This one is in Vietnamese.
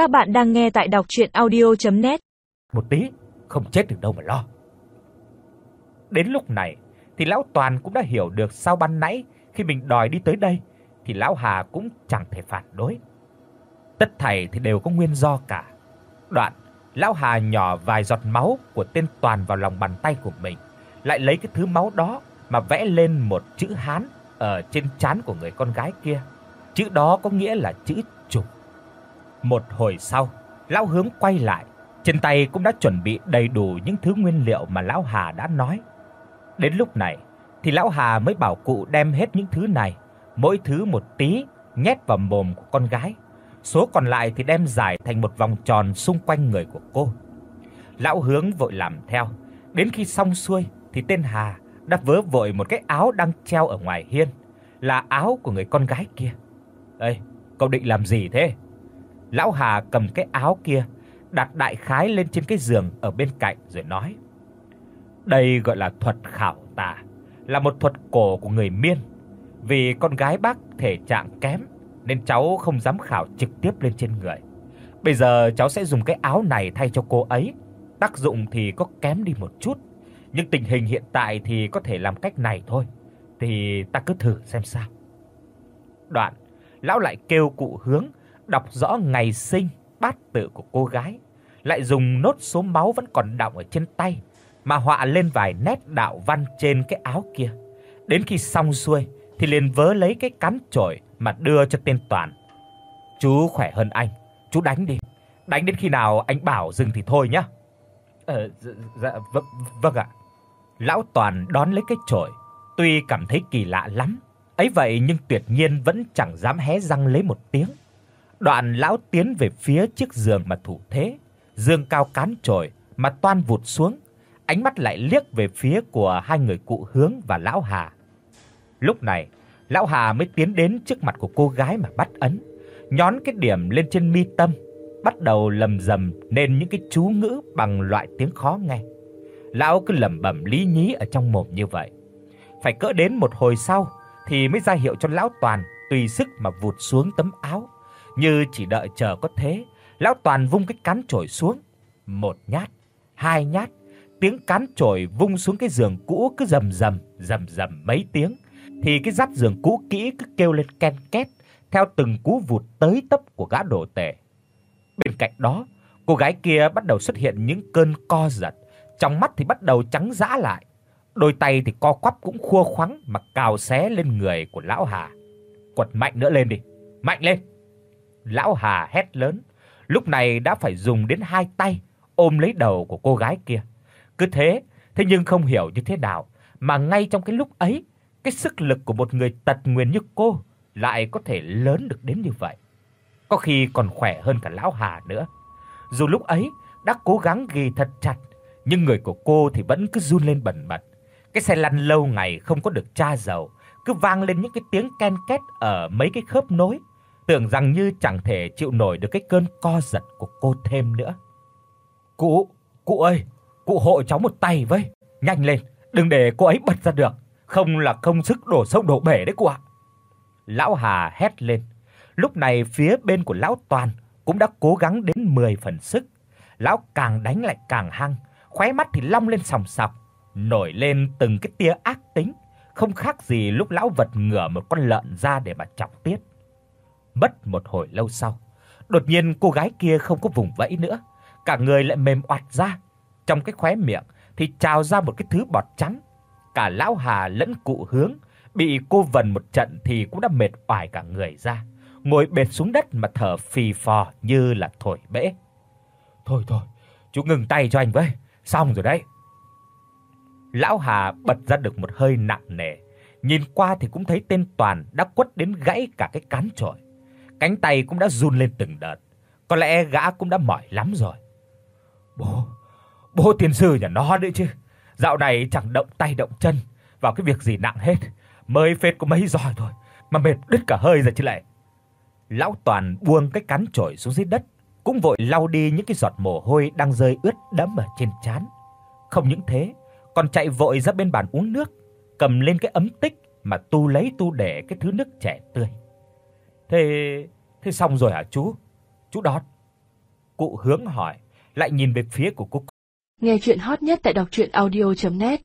Các bạn đang nghe tại đọc audio net Một tí, không chết được đâu mà lo. Đến lúc này thì lão Toàn cũng đã hiểu được sau ban nãy khi mình đòi đi tới đây thì lão Hà cũng chẳng thể phản đối. Tất thảy thì đều có nguyên do cả. Đoạn, lão Hà nhỏ vài giọt máu của tên Toàn vào lòng bàn tay của mình, lại lấy cái thứ máu đó mà vẽ lên một chữ Hán ở trên trán của người con gái kia. Chữ đó có nghĩa là chữ trục một hồi sau, lão hướng quay lại, trên tay cũng đã chuẩn bị đầy đủ những thứ nguyên liệu mà lão Hà đã nói. Đến lúc này thì lão Hà mới bảo cụ đem hết những thứ này, mỗi thứ một tí nhét vào mồm của con gái. Số còn lại thì đem giải thành một vòng tròn xung quanh người của cô. Lão hướng vội làm theo, đến khi xong xuôi thì tên Hà đã vớ vội một cái áo đang treo ở ngoài hiên, là áo của người con gái kia. "Ê, cậu định làm gì thế?" Lão Hà cầm cái áo kia, đặt đại khái lên trên cái giường ở bên cạnh rồi nói: "Đây gọi là thuật khảo tà, là một thuật cổ của người Miên. Vì con gái bác thể trạng kém nên cháu không dám khảo trực tiếp lên trên người. Bây giờ cháu sẽ dùng cái áo này thay cho cô ấy. Tác dụng thì có kém đi một chút, nhưng tình hình hiện tại thì có thể làm cách này thôi. Thì ta cứ thử xem sao." Đoạn, lão lại kêu cụ hướng đọc rõ ngày sinh, bát tự của cô gái, lại dùng nốt số máu vẫn còn đọng ở trên tay mà họa lên vài nét đạo văn trên cái áo kia. Đến khi xong xuôi thì liền vớ lấy cái cán chổi mà đưa cho tên Toàn. "Chú khỏe hơn anh, chú đánh đi. Đánh đến khi nào anh bảo dừng thì thôi nhá." "Ờ dạ, dạ vâng vâng ạ." Lão Toàn đón lấy cái chổi, tuy cảm thấy kỳ lạ lắm, ấy vậy nhưng tuyệt nhiên vẫn chẳng dám hé răng lấy một tiếng. Đoạn lão tiến về phía chiếc giường mà thủ thế, giường cao cán chổi mà toan vụt xuống, ánh mắt lại liếc về phía của hai người cụ Hướng và lão Hà. Lúc này, lão Hà mới tiến đến trước mặt của cô gái mà bắt ấn, nhón cái điểm lên trên mi tâm, bắt đầu lầm rầm nên những cái chú ngữ bằng loại tiếng khó nghe. Lão cứ lẩm bẩm lý nhí ở trong mồm như vậy. Phải cỡ đến một hồi sau thì mới ra hiệu cho lão Toàn tùy sức mà vụt xuống tấm áo như chỉ đợi chờ có thế, lão toàn vung cái cán chổi xuống, một nhát, hai nhát, tiếng cán chổi vung xuống cái giường cũ cứ rầm rầm, rầm rầm mấy tiếng, thì cái dắt giường cũ kỹ cứ kêu lên ken két theo từng cú vụt tới tấp của gã đồ tể. Bên cạnh đó, cô gái kia bắt đầu xuất hiện những cơn co giật, trong mắt thì bắt đầu trắng dã lại, đôi tay thì co quắp cũng khua khoắng mà cào xé lên người của lão Hà. Quật mạnh nữa lên đi, mạnh lên. Lão Hà hét lớn, lúc này đã phải dùng đến hai tay ôm lấy đầu của cô gái kia. Cứ thế, thế nhưng không hiểu như thế nào mà ngay trong cái lúc ấy, cái sức lực của một người tật nguyền như cô lại có thể lớn được đến như vậy. Có khi còn khỏe hơn cả lão Hà nữa. Dù lúc ấy đã cố gắng ghi thật chặt, nhưng người của cô thì vẫn cứ run lên bần bật. Cái xe lăn lâu ngày không có được tra dầu, cứ vang lên những cái tiếng ken két ở mấy cái khớp nối tưởng rằng như chẳng thể chịu nổi được cái cơn co giật của cô thêm nữa. "Cụ, cụ ơi, cụ hộ cháu một tay với, nhanh lên, đừng để cô ấy bật ra được, không là không sức đổ sông đổ bể đấy cụ ạ." Lão Hà hét lên. Lúc này phía bên của lão Toàn cũng đã cố gắng đến 10 phần sức. Lão càng đánh lại càng hăng, khóe mắt thì long lên sòng sọc, nổi lên từng cái tia ác tính, không khác gì lúc lão vật ngửa một con lợn ra để mà chọc tiết. Mất một hồi lâu sau, đột nhiên cô gái kia không có vùng vẫy nữa, cả người lại mềm oặt ra, trong cái khóe miệng thì trào ra một cái thứ bọt trắng. Cả lão Hà lẫn cụ Hướng bị cô vần một trận thì cũng đã mệt oải cả người ra, ngồi bệt xuống đất mà thở phì phò như là thổi bể. "Thôi thôi, chú ngừng tay cho anh với, xong rồi đấy." Lão Hà bật ra được một hơi nặng nề, nhìn qua thì cũng thấy tên Toàn đã quất đến gãy cả cái cán chổi. Cánh tay cũng đã run lên từng đợt. Có lẽ gã cũng đã mỏi lắm rồi. Bố, bố tiên sư nhà nó đấy chứ. Dạo này chẳng động tay động chân vào cái việc gì nặng hết, mới phết có mấy giỏi thôi mà mệt đứt cả hơi rồi chứ lại. Lão Toàn buông cái cán chổi xuống dưới đất, cũng vội lau đi những cái giọt mồ hôi đang rơi ướt đẫm ở trên trán. Không những thế, còn chạy vội ra bên bàn uống nước, cầm lên cái ấm tích mà tu lấy tu để cái thứ nước trẻ tươi. Thế thế xong rồi hả chú? Chú Đọt. Cụ hướng hỏi, lại nhìn về phía của cô. Nghe truyện hot nhất tại doctruyenaudio.net